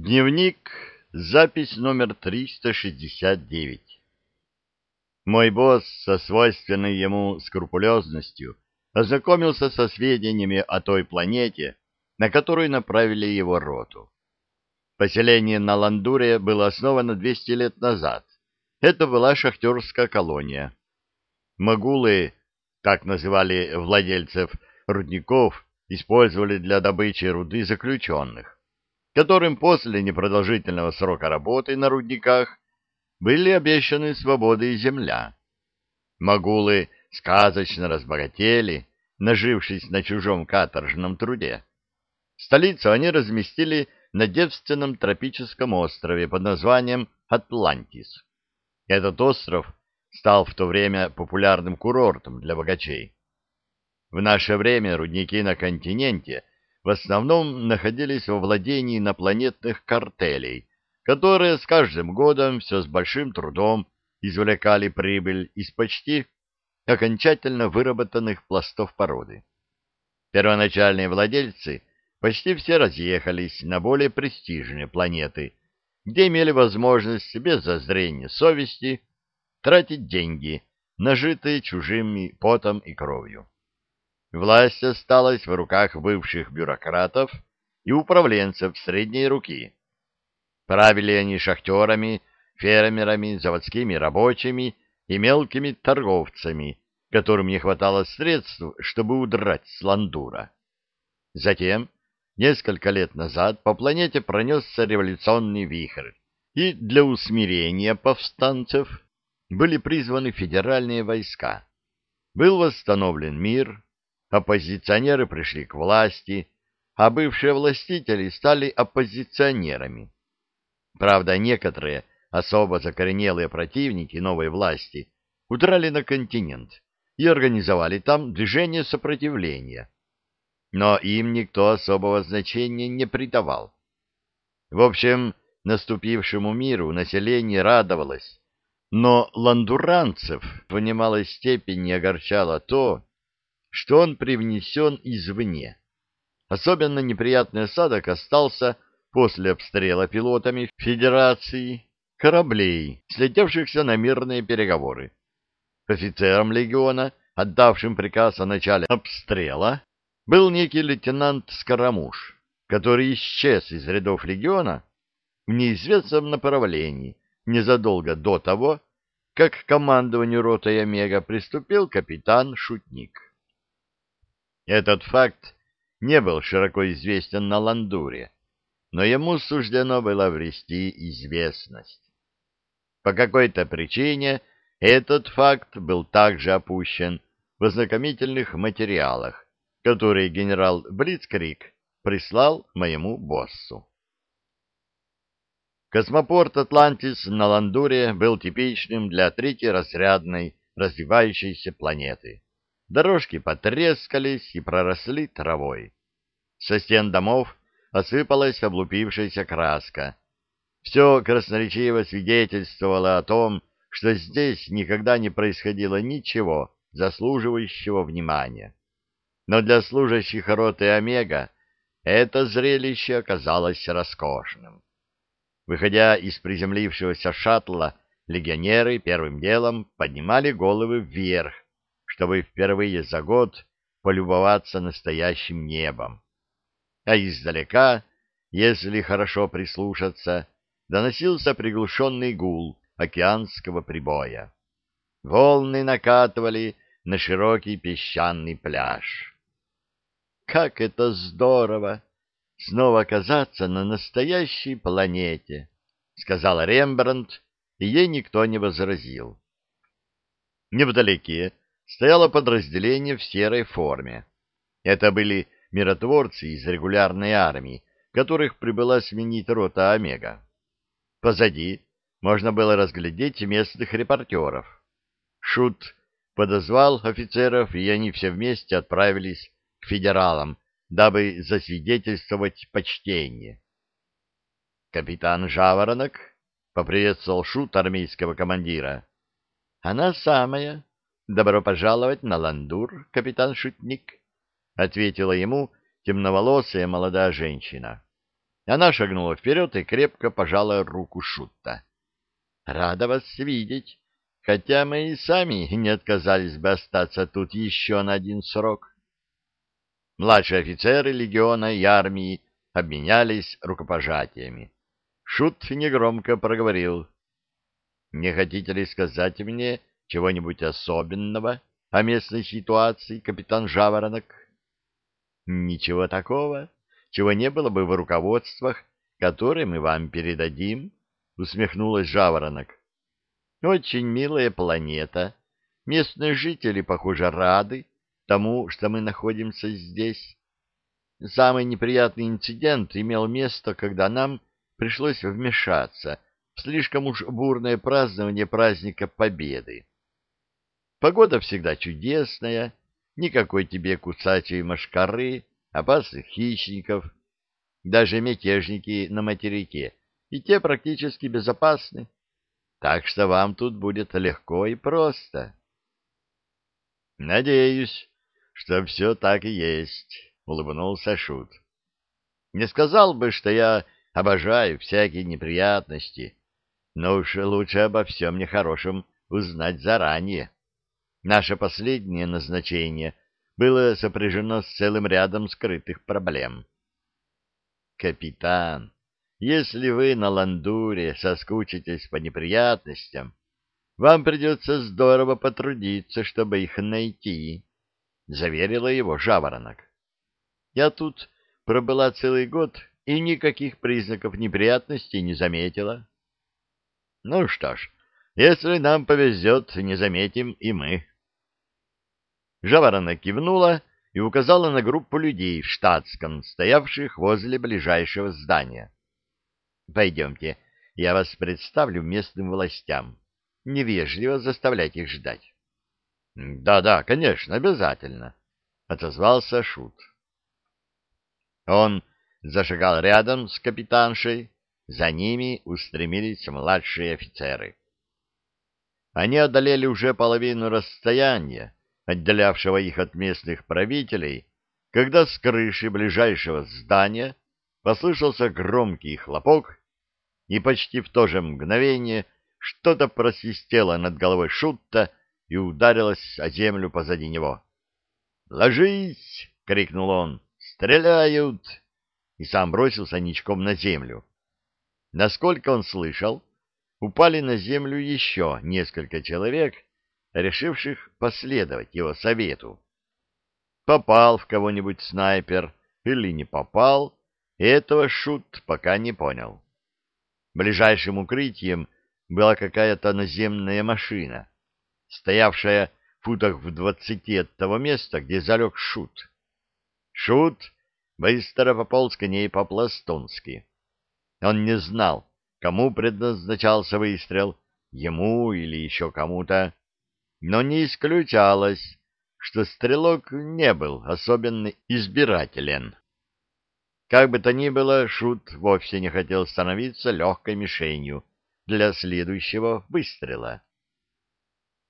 Дневник, запись номер 369. Мой босс со свойственной ему скрупулезностью ознакомился со сведениями о той планете, на которую направили его роту. Поселение на Ландуре было основано 200 лет назад. Это была шахтерская колония. Магулы, так называли владельцев рудников, использовали для добычи руды заключенных которым после непродолжительного срока работы на рудниках были обещаны свобода и земля. Магулы сказочно разбогатели, нажившись на чужом каторжном труде. Столицу они разместили на девственном тропическом острове под названием Атлантис. Этот остров стал в то время популярным курортом для богачей. В наше время рудники на континенте в основном находились во владении инопланетных картелей, которые с каждым годом все с большим трудом извлекали прибыль из почти окончательно выработанных пластов породы. Первоначальные владельцы почти все разъехались на более престижные планеты, где имели возможность без зазрения совести тратить деньги, нажитые чужими потом и кровью. Власть осталась в руках бывших бюрократов и управленцев средней руки. Правили они шахтерами, фермерами, заводскими рабочими и мелкими торговцами, которым не хватало средств, чтобы удрать с Ландура. Затем, несколько лет назад, по планете пронесся революционный вихрь, и для усмирения повстанцев были призваны федеральные войска. Был восстановлен мир, оппозиционеры пришли к власти, а бывшие властители стали оппозиционерами. Правда, некоторые особо закоренелые противники новой власти удрали на континент и организовали там движение сопротивления. Но им никто особого значения не придавал. В общем, наступившему миру население радовалось, но ландуранцев в немалой степени огорчало то, что он привнесен извне. Особенно неприятный осадок остался после обстрела пилотами Федерации кораблей, слетевшихся на мирные переговоры. Офицером легиона, отдавшим приказ о начале обстрела, был некий лейтенант Скоромуш, который исчез из рядов легиона в неизвестном направлении незадолго до того, как к командованию ротой Омега приступил капитан Шутник. Этот факт не был широко известен на Ландуре, но ему суждено было обрести известность. По какой-то причине этот факт был также опущен в ознакомительных материалах, которые генерал Блицкрик прислал моему боссу. Космопорт Атлантис на Ландуре был типичным для третьеразрядной развивающейся планеты. Дорожки потрескались и проросли травой. Со стен домов осыпалась облупившаяся краска. Все красноречиво свидетельствовало о том, что здесь никогда не происходило ничего заслуживающего внимания. Но для служащих роты Омега это зрелище оказалось роскошным. Выходя из приземлившегося шаттла, легионеры первым делом поднимали головы вверх, чтобы впервые за год полюбоваться настоящим небом. А издалека, если хорошо прислушаться, доносился приглушенный гул океанского прибоя. Волны накатывали на широкий песчаный пляж. Как это здорово! Снова оказаться на настоящей планете, — сказал Рембрандт, и ей никто не возразил. Невдалеке стояло подразделение в серой форме. Это были миротворцы из регулярной армии, которых прибыла сменить рота Омега. Позади можно было разглядеть местных репортеров. Шут подозвал офицеров, и они все вместе отправились к федералам, дабы засвидетельствовать почтение. Капитан Жаворонок поприветствовал Шут армейского командира. — Она самая, «Добро пожаловать на Ландур, капитан Шутник», — ответила ему темноволосая молодая женщина. Она шагнула вперед и крепко пожала руку Шутта. — Рада вас видеть, хотя мы и сами не отказались бы остаться тут еще на один срок. Младшие офицеры легиона и армии обменялись рукопожатиями. Шут негромко проговорил. — Не хотите ли сказать мне чего-нибудь особенного о местной ситуации, капитан Жаворонок? — Ничего такого чего не было бы в руководствах, которые мы вам передадим, — усмехнулась Жаворонок. — Очень милая планета. Местные жители, похоже, рады тому, что мы находимся здесь. Самый неприятный инцидент имел место, когда нам пришлось вмешаться в слишком уж бурное празднование праздника Победы. Погода всегда чудесная, никакой тебе кусачей машкары, опасных хищников, даже мятежники на материке, и те практически безопасны. Так что вам тут будет легко и просто. — Надеюсь, что все так и есть, — улыбнулся Шут. — Не сказал бы, что я обожаю всякие неприятности, но уж лучше обо всем нехорошем узнать заранее. Наше последнее назначение — было сопряжено с целым рядом скрытых проблем. «Капитан, если вы на Ландуре соскучитесь по неприятностям, вам придется здорово потрудиться, чтобы их найти», — заверила его Жаворонок. «Я тут пробыла целый год и никаких признаков неприятностей не заметила». «Ну что ж, если нам повезет, не заметим и мы». Жаворона кивнула и указала на группу людей в штатском, стоявших возле ближайшего здания. — Пойдемте, я вас представлю местным властям. Невежливо заставлять их ждать. «Да, — Да-да, конечно, обязательно, — отозвался Шут. Он зашагал рядом с капитаншей, за ними устремились младшие офицеры. Они одолели уже половину расстояния, отделявшего их от местных правителей, когда с крыши ближайшего здания послышался громкий хлопок, и почти в то же мгновение что-то просвистело над головой Шутта и ударилось о землю позади него. «Ложись!» — крикнул он. «Стреляют!» И сам бросился ничком на землю. Насколько он слышал, упали на землю еще несколько человек — решивших последовать его совету. Попал в кого-нибудь снайпер или не попал, этого Шут пока не понял. Ближайшим укрытием была какая-то наземная машина, стоявшая в футах в двадцати от того места, где залег Шут. Шут быстро пополз к ней по-пластунски. Он не знал, кому предназначался выстрел, ему или еще кому-то но не исключалось, что стрелок не был особенно избирателен. Как бы то ни было, Шут вовсе не хотел становиться легкой мишенью для следующего выстрела.